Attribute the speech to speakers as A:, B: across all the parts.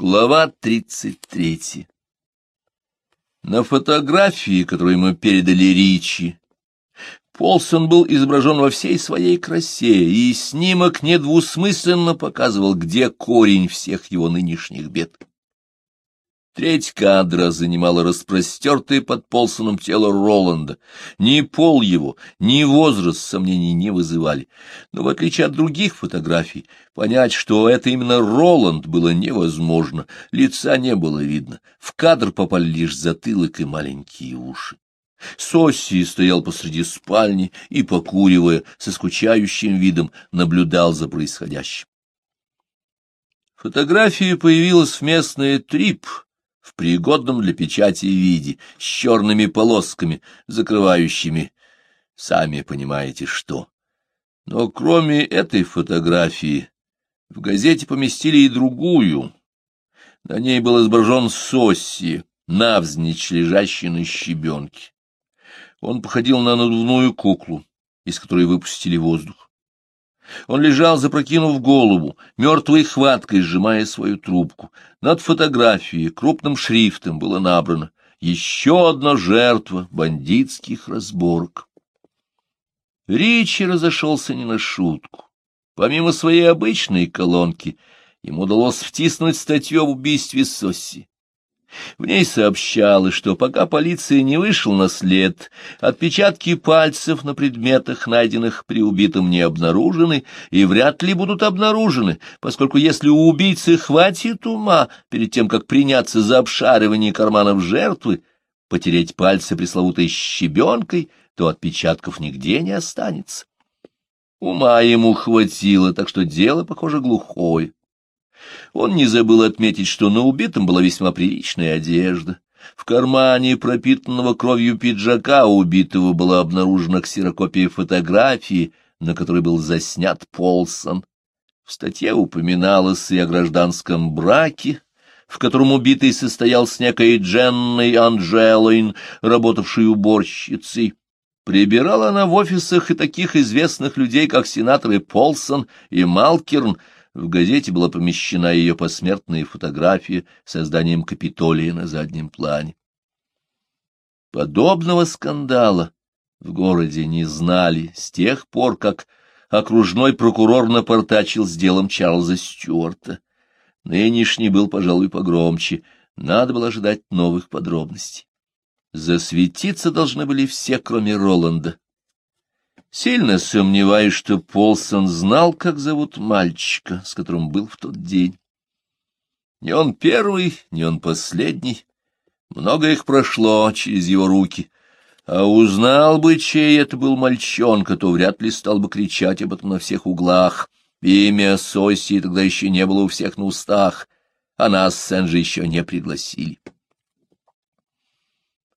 A: Глава 33 На фотографии, которую мы передали Ричи, Полсон был изображен во всей своей красе, и снимок недвусмысленно показывал, где корень всех его нынешних бед. Треть кадра занимала распростертое под Полсоном тело Роланда. Ни пол его, ни возраст сомнений не вызывали. Но в отличие от других фотографий, понять, что это именно Роланд, было невозможно. Лица не было видно. В кадр попали лишь затылок и маленькие уши. Сосси стоял посреди спальни и, покуривая, со скучающим видом наблюдал за происходящим. Фотография появилась в местной трип — в пригодном для печати виде, с черными полосками, закрывающими, сами понимаете, что. Но кроме этой фотографии в газете поместили и другую. На ней был изображен Сосси, навзничь лежащий на щебенке. Он походил на надувную куклу, из которой выпустили воздух. Он лежал, запрокинув голову, мертвой хваткой сжимая свою трубку. Над фотографией крупным шрифтом было набрано «Еще одна жертва бандитских разборок». Ричи разошелся не на шутку. Помимо своей обычной колонки, ему удалось втиснуть статью об убийстве Сосси. В ней сообщалось, что пока полиция не вышел на след, отпечатки пальцев на предметах, найденных при убитом, не обнаружены и вряд ли будут обнаружены, поскольку если у убийцы хватит ума перед тем, как приняться за обшаривание карманов жертвы, потереть пальцы пресловутой щебенкой, то отпечатков нигде не останется. Ума ему хватило, так что дело, похоже, глухое. Он не забыл отметить, что на убитом была весьма приличная одежда. В кармане пропитанного кровью пиджака убитого была обнаружена ксерокопия фотографии, на которой был заснят Полсон. В статье упоминалось и о гражданском браке, в котором убитый состоял с некой Дженной Анджелойн, работавшей уборщицей. Прибирала она в офисах и таких известных людей, как сенаторы Полсон и Малкерн, в газете была помещена ее посмертная фотография с созданием Капитолия на заднем плане. Подобного скандала в городе не знали с тех пор, как окружной прокурор напортачил с делом Чарльза Стюарта. Нынешний был, пожалуй, погромче, надо было ожидать новых подробностей. Засветиться должны были все, кроме Роланда. Сильно сомневаюсь, что Полсон знал, как зовут мальчика, с которым был в тот день. Не он первый, не он последний. Много их прошло через его руки. А узнал бы, чей это был мальчонка, то вряд ли стал бы кричать об этом на всех углах. Имя Соси тогда еще не было у всех на устах, а нас с Энджи еще не пригласили.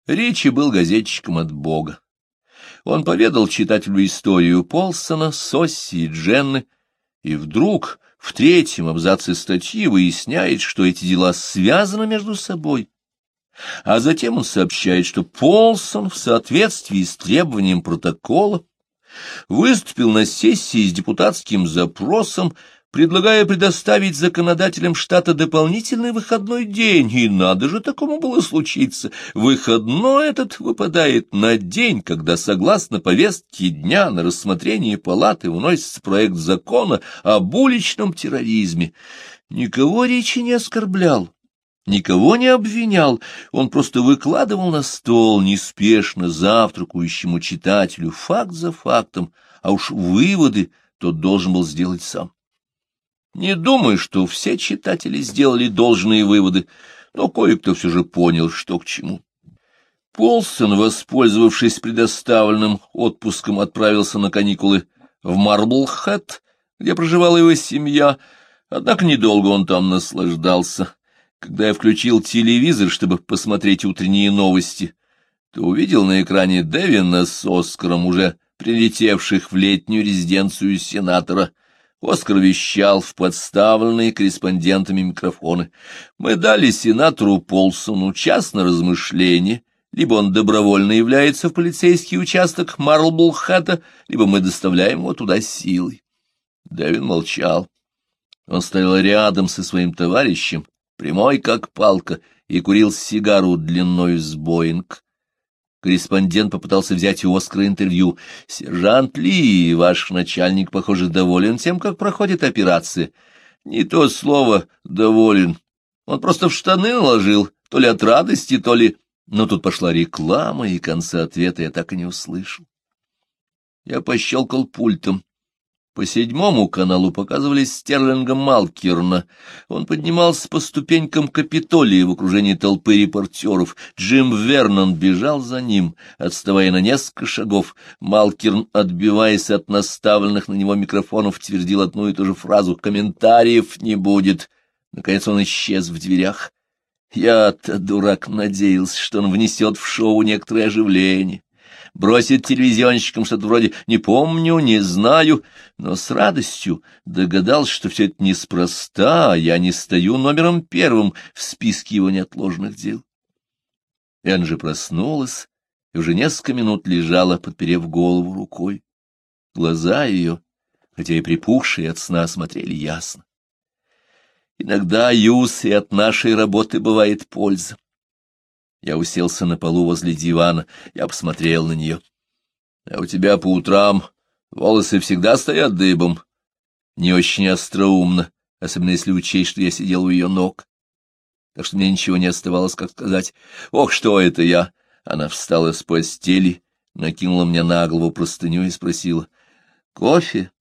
A: Ричи был газетчиком от Бога. Он поведал читателю историю Полсона, Сосси и Дженны, и вдруг в третьем абзаце статьи выясняет, что эти дела связаны между собой. А затем он сообщает, что Полсон в соответствии с требованием протокола выступил на сессии с депутатским запросом предлагая предоставить законодателям штата дополнительный выходной день, и надо же такому было случиться. Выходной этот выпадает на день, когда, согласно повестке дня, на рассмотрение палаты вносится проект закона об уличном терроризме. Никого речи не оскорблял. Никого не обвинял, он просто выкладывал на стол неспешно завтракающему читателю факт за фактом, а уж выводы тот должен был сделать сам. Не думаю, что все читатели сделали должные выводы, но кое-кто все же понял, что к чему. Полсон, воспользовавшись предоставленным отпуском, отправился на каникулы в Марблхэт, где проживала его семья, однако недолго он там наслаждался. Когда я включил телевизор, чтобы посмотреть утренние новости, то увидел на экране Дэвина с Оскаром, уже прилетевших в летнюю резиденцию сенатора — Оскар вещал в подставленные корреспондентами микрофоны. Мы дали сенатору Полсону час на размышление, либо он добровольно является в полицейский участок Марлблхата, либо мы доставляем его туда силой. Дэвин молчал. Он стоял рядом со своим товарищем, прямой как палка, и курил сигару длиною с Боинг. Корреспондент попытался взять у Оскара интервью. «Сержант Ли, ваш начальник, похоже, доволен тем, как проходит операция». «Не то слово «доволен». Он просто в штаны наложил, то ли от радости, то ли... Но тут пошла реклама, и конца ответа я так и не услышал. Я пощелкал пультом. По седьмому каналу показывали Стерлинга Малкерна. Он поднимался по ступенькам Капитолия в окружении толпы репортеров. Джим Вернон бежал за ним, отставая на несколько шагов. Малкерн, отбиваясь от наставленных на него микрофонов, твердил одну и ту же фразу «Комментариев не будет». Наконец он исчез в дверях. Я-то, дурак, надеялся, что он внесет в шоу некоторое оживление бросит телевизионщикам что-то вроде «не помню, не знаю», но с радостью догадался, что все это неспроста, а я не стою номером первым в списке его неотложных дел. Энджи проснулась и уже несколько минут лежала, подперев голову рукой. Глаза ее, хотя и припухшие от сна, смотрели ясно. Иногда, Юс, и от нашей работы бывает польза. Я уселся на полу возле дивана, я посмотрел на нее. — А у тебя по утрам волосы всегда стоят дыбом? Не очень остроумно, особенно если учесть, что я сидел у ее ног. Так что мне ничего не оставалось, как сказать. «Ох, что это я!» Она встала с постели, накинула мне на голову простыню и спросила. «Кофе?»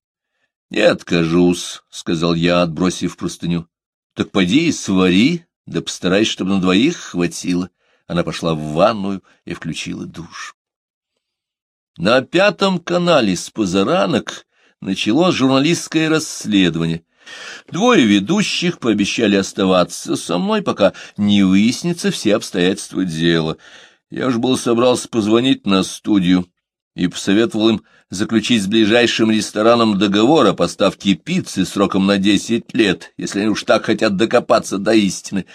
A: «Не откажусь», — сказал я, отбросив простыню. «Так поди и свари, да постарайся, чтобы на двоих хватило». Она пошла в ванную и включила душ. На пятом канале с позаранок началось журналистское расследование. Двое ведущих пообещали оставаться со мной, пока не выяснится все обстоятельства дела. Я уж был собрался позвонить на студию и посоветовал им заключить с ближайшим рестораном договор о поставке пиццы сроком на десять лет, если они уж так хотят докопаться до истины.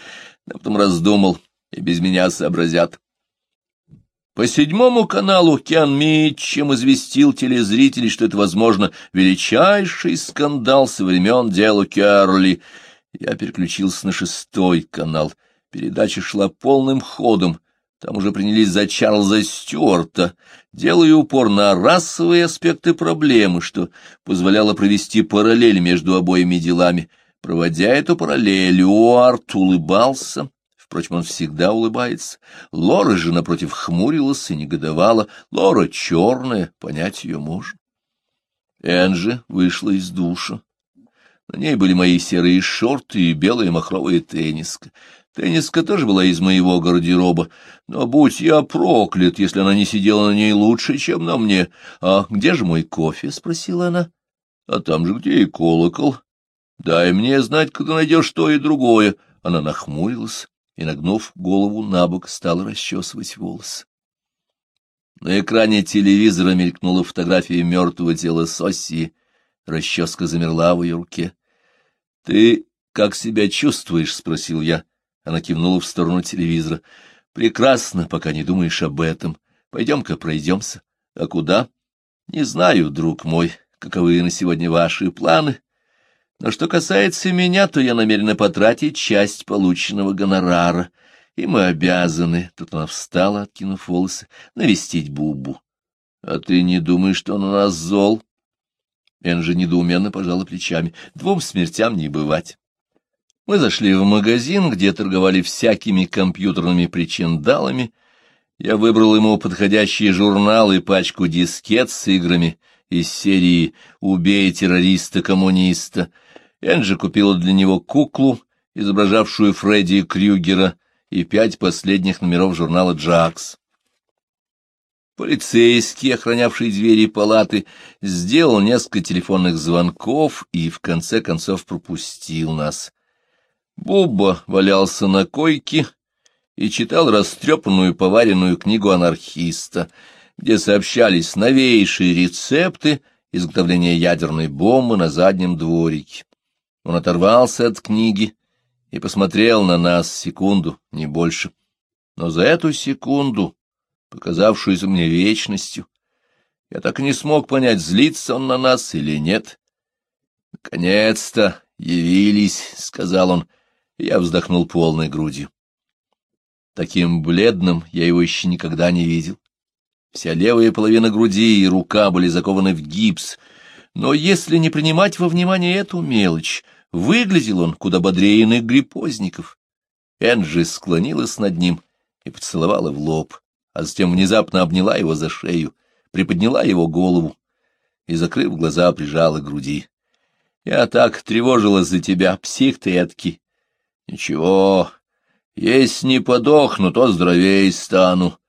A: Но потом раздумал и без меня сообразят. По седьмому каналу Кен Митчем известил телезрителей, что это, возможно, величайший скандал со времен дела Керли. Я переключился на шестой канал. Передача шла полным ходом. Там уже принялись за Чарльза Стюарта, делая упор на расовые аспекты проблемы, что позволяло провести параллель между обоими делами. Проводя эту параллель, Уарт улыбался Впрочем, он всегда улыбается. Лора же, напротив, хмурилась и негодовала. Лора черная, понять ее можно. Энджи вышла из душа. На ней были мои серые шорты и белая махровая тенниска. Тенниска тоже была из моего гардероба, но будь я проклят, если она не сидела на ней лучше, чем на мне. — А где же мой кофе? — спросила она. — А там же где и колокол. Дай мне знать, когда найдешь то и другое. Она нахмурилась и, нагнув голову на бок, стал расчесывать волосы. На экране телевизора мелькнула фотография мертвого тела Соси. Расческа замерла в ее руке. — Ты как себя чувствуешь? — спросил я. Она кивнула в сторону телевизора. — Прекрасно, пока не думаешь об этом. Пойдем-ка пройдемся. — А куда? — Не знаю, друг мой, каковы на сегодня ваши планы. Но что касается меня, то я намерена потратить часть полученного гонорара, и мы обязаны, тут она встала, откинув волосы, навестить Бубу. А ты не думаешь, что он у нас зол? Энжи недоуменно пожала плечами. Двум смертям не бывать. Мы зашли в магазин, где торговали всякими компьютерными причиндалами. Я выбрал ему подходящие журналы и пачку дискет с играми из серии «Убей террориста-коммуниста», Энджи купила для него куклу, изображавшую Фредди Крюгера, и пять последних номеров журнала «Джакс». Полицейский, охранявший двери палаты, сделал несколько телефонных звонков и в конце концов пропустил нас. Бубба валялся на койке и читал растрепанную поваренную книгу анархиста, где сообщались новейшие рецепты изготовления ядерной бомбы на заднем дворике. Он оторвался от книги и посмотрел на нас секунду, не больше. Но за эту секунду, показавшуюся мне вечностью, я так и не смог понять, злится он на нас или нет. «Наконец-то явились», — сказал он. Я вздохнул полной грудью. Таким бледным я его еще никогда не видел. Вся левая половина груди и рука были закованы в гипс, но если не принимать во внимание эту мелочь, выглядел он куда бодрее иных гриппозников. Энджи склонилась над ним и поцеловала в лоб, а затем внезапно обняла его за шею, приподняла его голову и, закрыв глаза, прижала к груди. Я так тревожилась за тебя, псих ты эдакий. Ничего, если не подохну, то здоровей стану.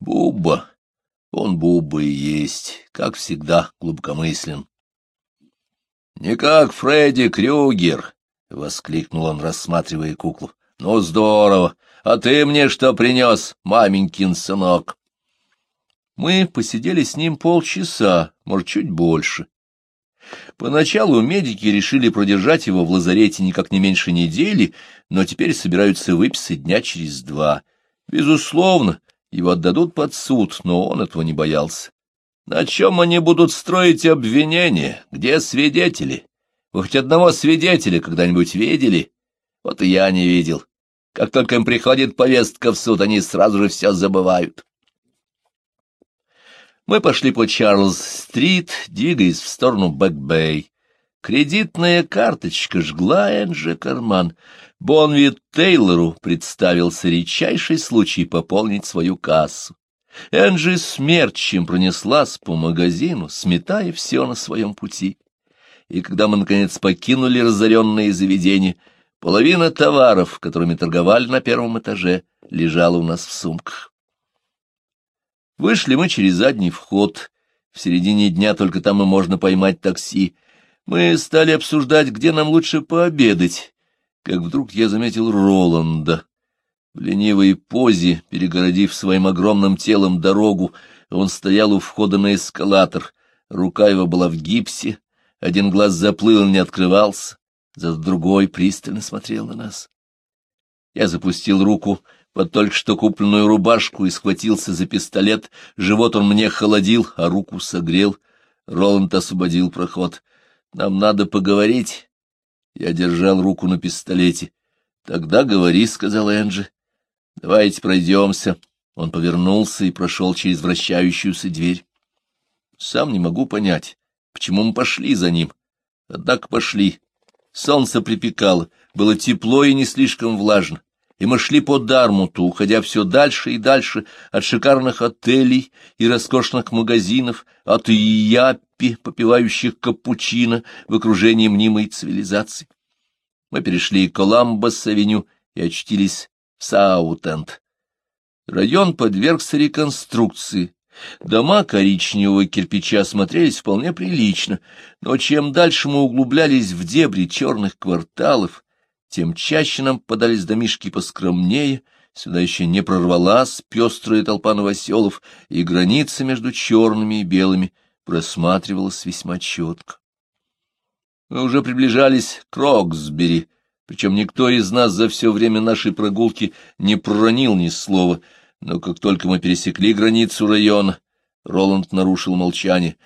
A: Бубба, он Бубба и есть, как всегда, глубокомыслен. — Не как Фредди Крюгер, — воскликнул он, рассматривая куклу. — Ну, здорово! А ты мне что принес, маменькин сынок? Мы посидели с ним полчаса, может, чуть больше. Поначалу медики решили продержать его в лазарете никак не меньше недели, но теперь собираются выписать дня через два. Безусловно, его отдадут под суд, но он этого не боялся. На чем они будут строить обвинения? Где свидетели? Вы хоть одного свидетеля когда-нибудь видели? Вот и я не видел. Как только им приходит повестка в суд, они сразу же все забывают. Мы пошли по Чарльз-стрит, двигаясь в сторону Бэк-Бэй. Кредитная карточка жгла Энджи карман. Бонвит Тейлору представился редчайший случай пополнить свою кассу. Энджи смерчем пронеслась по магазину, сметая все на своем пути. И когда мы, наконец, покинули разоренные заведения, половина товаров, которыми торговали на первом этаже, лежала у нас в сумках. Вышли мы через задний вход. В середине дня только там и можно поймать такси. Мы стали обсуждать, где нам лучше пообедать, как вдруг я заметил Роланда. В ленивой позе, перегородив своим огромным телом дорогу, он стоял у входа на эскалатор. Рука его была в гипсе, один глаз заплыл, не открывался, зато другой пристально смотрел на нас. Я запустил руку под только что купленную рубашку и схватился за пистолет. Живот он мне холодил, а руку согрел. Роланд освободил проход. «Нам надо поговорить». Я держал руку на пистолете. «Тогда говори», — сказал Энджи. «Давайте пройдемся». Он повернулся и прошел через вращающуюся дверь. Сам не могу понять, почему мы пошли за ним. Однако пошли. Солнце припекало, было тепло и не слишком влажно и мы шли по Дармуту, уходя все дальше и дальше от шикарных отелей и роскошных магазинов, от Яппи, попивающих капучино в окружении мнимой цивилизации. Мы перешли Коламбос-авеню и очутились в Саутенд. Район подвергся реконструкции. Дома коричневого кирпича смотрелись вполне прилично, но чем дальше мы углублялись в дебри черных кварталов, тем чаще нам подались домишки поскромнее, сюда еще не прорвалась пестрая толпа новоселов, и граница между черными и белыми просматривалась весьма четко. Мы уже приближались к Роксбери, причем никто из нас за все время нашей прогулки не проронил ни слова, но как только мы пересекли границу района, Роланд нарушил молчание.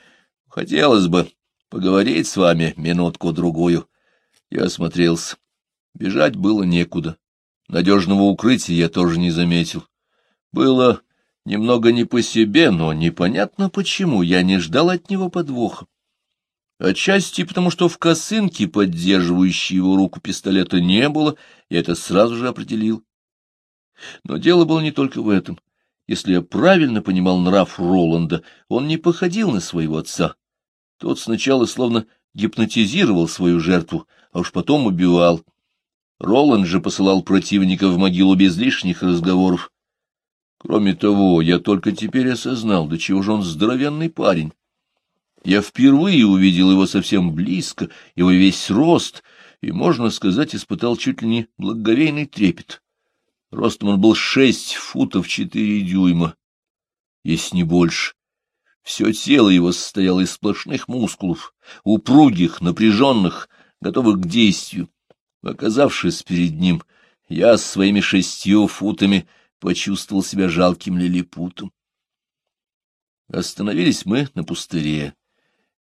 A: «Хотелось бы поговорить с вами минутку-другую». Я осмотрелся. Бежать было некуда. Надежного укрытия я тоже не заметил. Было немного не по себе, но непонятно почему я не ждал от него подвоха. Отчасти потому, что в косынке, поддерживающей его руку пистолета, не было, я это сразу же определил. Но дело было не только в этом. Если я правильно понимал нрав Роланда, он не походил на своего отца. Тот сначала словно гипнотизировал свою жертву, а уж потом убивал. Роланд же посылал противника в могилу без лишних разговоров. Кроме того, я только теперь осознал, до чего же он здоровенный парень. Я впервые увидел его совсем близко, его весь рост, и, можно сказать, испытал чуть ли не благоговейный трепет. Ростом он был шесть футов четыре дюйма, если не больше. Все тело его состояло из сплошных мускулов, упругих, напряженных, готовых к действию. Оказавшись перед ним, я с своими шестью футами почувствовал себя жалким лилипутом. Остановились мы на пустыре.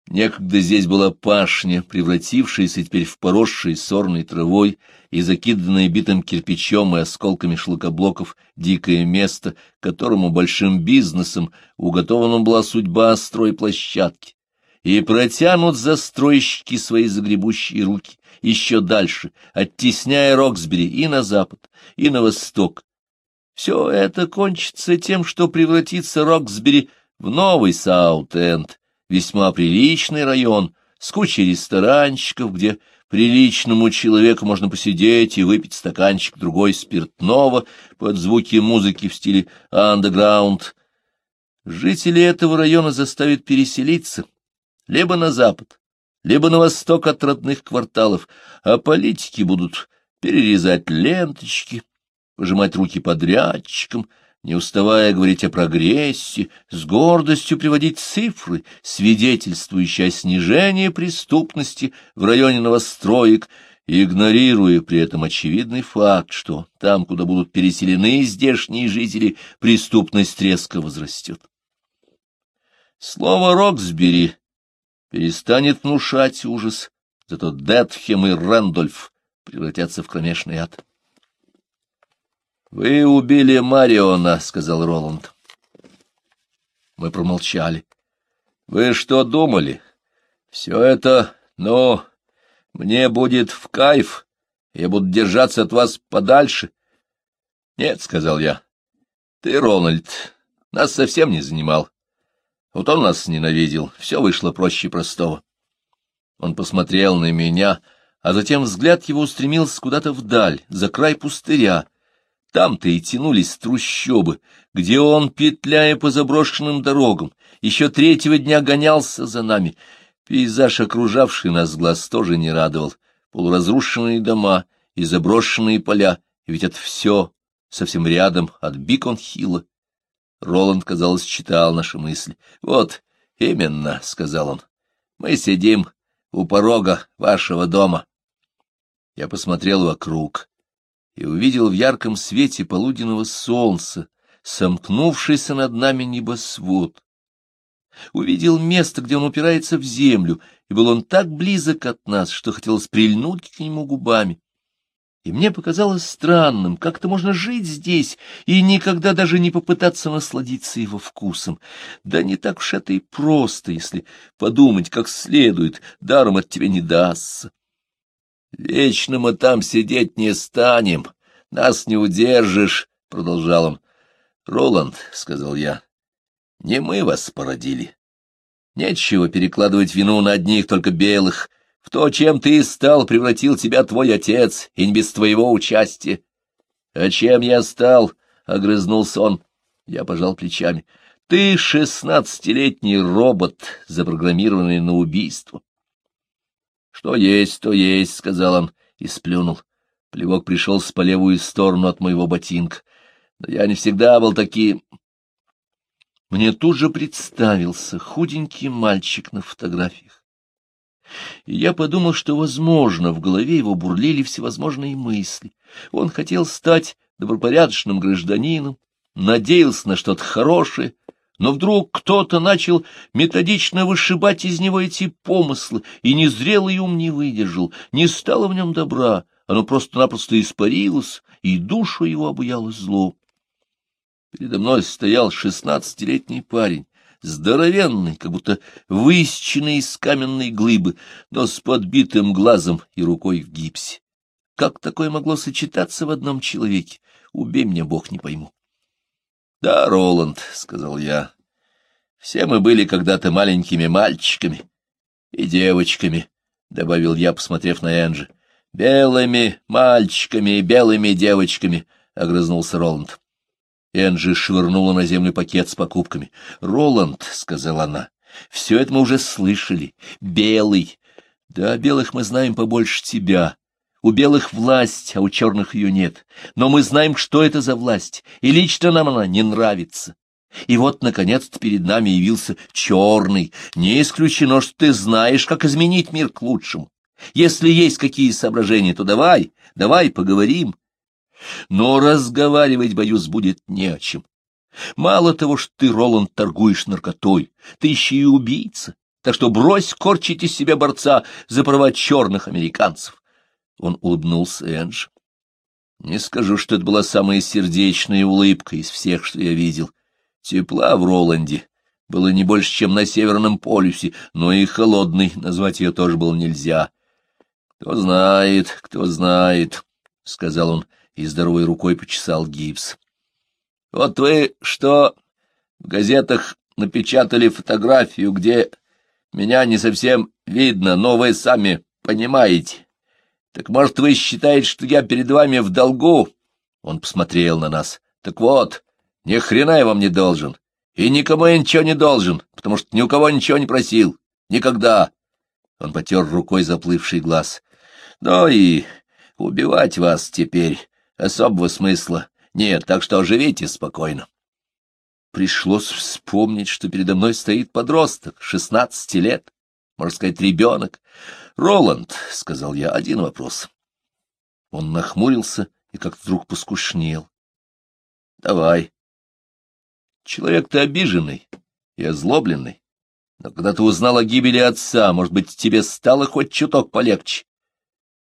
A: Некогда здесь была пашня, превратившаяся теперь в поросшие сорной травой и закиданное битым кирпичом и осколками шлакоблоков дикое место, которому большим бизнесом уготована была судьба стройплощадки. И протянут застройщики свои загребущие руки еще дальше, оттесняя Роксбери и на запад, и на восток. Все это кончится тем, что превратится Роксбери в новый Саут-Энд, весьма приличный район, с кучей ресторанчиков, где приличному человеку можно посидеть и выпить стаканчик другой спиртного под звуки музыки в стиле андеграунд. Жители этого района заставят переселиться либо на запад, либо на восток от родных кварталов, а политики будут перерезать ленточки, пожимать руки подрядчикам, не уставая говорить о прогрессе, с гордостью приводить цифры, свидетельствующие о снижении преступности в районе новостроек, игнорируя при этом очевидный факт, что там, куда будут переселены здешние жители, преступность резко возрастет. Слово «Роксбери» перестанет внушать ужас, зато Детхем и Рэндольф превратятся в кромешный ад. «Вы убили Мариона», — сказал Роланд. Мы промолчали. «Вы что думали? Все это, ну, мне будет в кайф, я буду держаться от вас подальше». «Нет», — сказал я, — «ты, Рональд, нас совсем не занимал. Вот он нас ненавидел, все вышло проще простого». Он посмотрел на меня, а затем взгляд его устремился куда-то вдаль, за край пустыря, там-то и тянулись трущобы, где он, петляя по заброшенным дорогам, еще третьего дня гонялся за нами. Пейзаж, окружавший нас глаз, тоже не радовал. Полуразрушенные дома и заброшенные поля, ведь это все совсем рядом от Бикон-Хилла. Роланд, казалось, читал наши мысли. «Вот, именно», — сказал он, — «мы сидим у порога вашего дома». Я посмотрел вокруг и увидел в ярком свете полуденного солнца сомкнувшийся над нами небосвод. Увидел место, где он упирается в землю, и был он так близок от нас, что хотелось прильнуть к нему губами. И мне показалось странным, как-то можно жить здесь и никогда даже не попытаться насладиться его вкусом. Да не так уж это и просто, если подумать как следует, даром от тебя не дастся. Вечно мы там сидеть не станем, нас не удержишь, — продолжал он. — Роланд, — сказал я, — не мы вас породили. Нечего перекладывать вину на одних только белых. В то, чем ты стал, превратил тебя твой отец, и не без твоего участия. — А чем я стал? — огрызнулся он. Я пожал плечами. — Ты шестнадцатилетний робот, запрограммированный на убийство. Что есть, то есть, — сказал он и сплюнул. Плевок пришелся по левую сторону от моего ботинка. Но я не всегда был таким... Мне тут же представился худенький мальчик на фотографиях. И я подумал, что, возможно, в голове его бурлили всевозможные мысли. Он хотел стать добропорядочным гражданином, надеялся на что-то хорошее, но вдруг кто-то начал методично вышибать из него эти помыслы, и незрелый ум не выдержал, не стало в нем добра, оно просто-напросто испарилось, и душу его обуяло зло. Передо мной стоял шестнадцатилетний парень, здоровенный, как будто высеченный из каменной глыбы, но с подбитым глазом и рукой в гипсе. Как такое могло сочетаться в одном человеке? Убей меня, Бог, не пойму. — Да, Роланд, — сказал я, — все мы были когда-то маленькими мальчиками и девочками, — добавил я, посмотрев на Энджи. — Белыми мальчиками и белыми девочками, — огрызнулся Роланд. Энджи швырнула на землю пакет с покупками. — Роланд, — сказала она, — все это мы уже слышали. Белый. Да, белых мы знаем побольше тебя. У белых власть, а у черных ее нет. Но мы знаем, что это за власть, и лично нам она не нравится. И вот, наконец-то, перед нами явился черный. Не исключено, что ты знаешь, как изменить мир к лучшему. Если есть какие соображения, то давай, давай поговорим. Но разговаривать, боюсь, будет не о чем. Мало того, что ты, Роланд, торгуешь наркотой, ты еще и убийца. так что брось корчить из себя борца за права черных американцев. Он улыбнулся Эндж. Не скажу, что это была самая сердечная улыбка из всех, что я видел. Тепла в Роланде было не больше, чем на Северном полюсе, но и холодной назвать ее тоже было нельзя. Кто знает, кто знает, — сказал он и здоровой рукой почесал гипс. — Вот вы что в газетах напечатали фотографию, где меня не совсем видно, но вы сами понимаете. Так может, вы считаете, что я перед вами в долгу? Он посмотрел на нас. Так вот, ни хрена я вам не должен. И никому я ничего не должен, потому что ни у кого ничего не просил. Никогда. Он потер рукой заплывший глаз. Ну и убивать вас теперь особого смысла нет, так что живите спокойно. Пришлось вспомнить, что передо мной стоит подросток, шестнадцати лет, можно сказать, ребенок. «Роланд», — сказал я, — «один вопрос». Он нахмурился и как-то вдруг поскушнел. «Давай». «Человек ты обиженный и озлобленный, но когда ты узнал о гибели отца, может быть, тебе стало хоть чуток полегче?»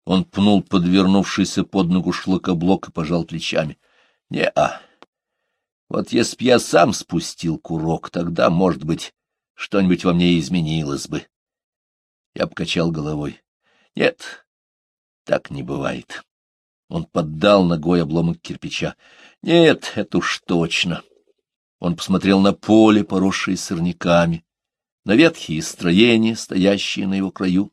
A: Он пнул подвернувшийся под ногу шлакоблок и пожал плечами. «Не-а». Вот если б я сам спустил курок, тогда, может быть, что-нибудь во мне изменилось бы. Я покачал головой. Нет, так не бывает. Он поддал ногой обломок кирпича. Нет, это уж точно. Он посмотрел на поле, поросшее сорняками, на ветхие строения, стоящие на его краю,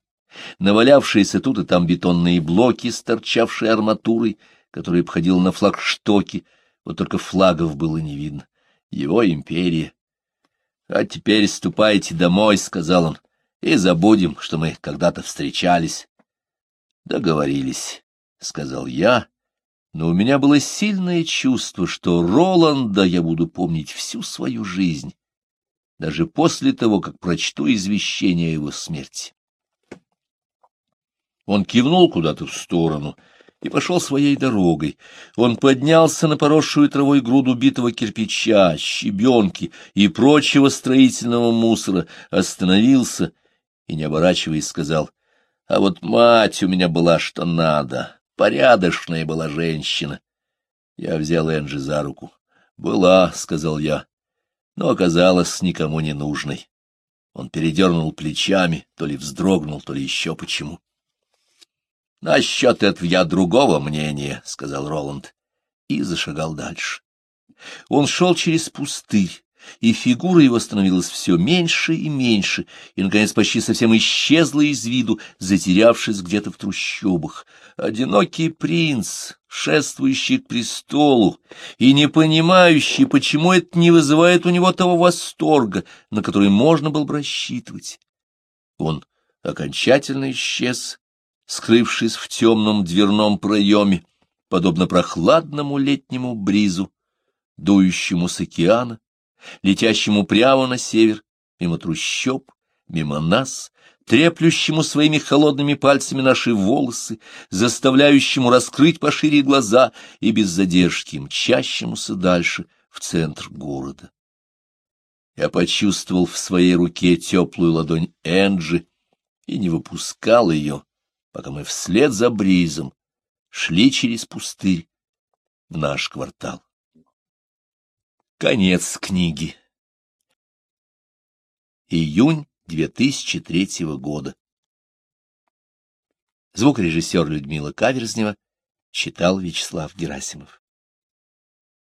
A: навалявшиеся тут и там бетонные блоки с торчавшей арматурой, которые обходил на флагштоки, вот только флагов было не видно. Его империя. — А теперь ступайте домой, — сказал он, — и забудем, что мы когда-то встречались. — Договорились, — сказал я, но у меня было сильное чувство, что Роланда я буду помнить всю свою жизнь, даже после того, как прочту извещение о его смерти. Он кивнул куда-то в сторону — и пошел своей дорогой. Он поднялся на поросшую травой груду битого кирпича, щебенки и прочего строительного мусора, остановился и, не оборачиваясь, сказал, «А вот мать у меня была что надо, порядочная была женщина». Я взял Энджи за руку. «Была», — сказал я, — «но оказалась никому не нужной». Он передернул плечами, то ли вздрогнул, то ли еще почему. — Насчет этого я другого мнения, — сказал Роланд, и зашагал дальше. Он шел через пустырь, и фигура его становилась все меньше и меньше, и, наконец, почти совсем исчезла из виду, затерявшись где-то в трущобах. Одинокий принц, шествующий к престолу, и не понимающий, почему это не вызывает у него того восторга, на который можно было бы рассчитывать. Он окончательно исчез, скрывшись в темном дверном проеме, подобно прохладному летнему бризу, дующему с океана, летящему прямо на север, мимо трущоб, мимо нас, треплющему своими холодными пальцами наши волосы, заставляющему раскрыть пошире глаза и без задержки мчащемуся дальше в центр города. Я почувствовал в своей руке теплую ладонь Энджи и не выпускал ее, пока мы вслед за бризом шли через пустырь в наш квартал. Конец книги. Июнь 2003 года. Звукорежиссер Людмила Каверзнева читал Вячеслав Герасимов.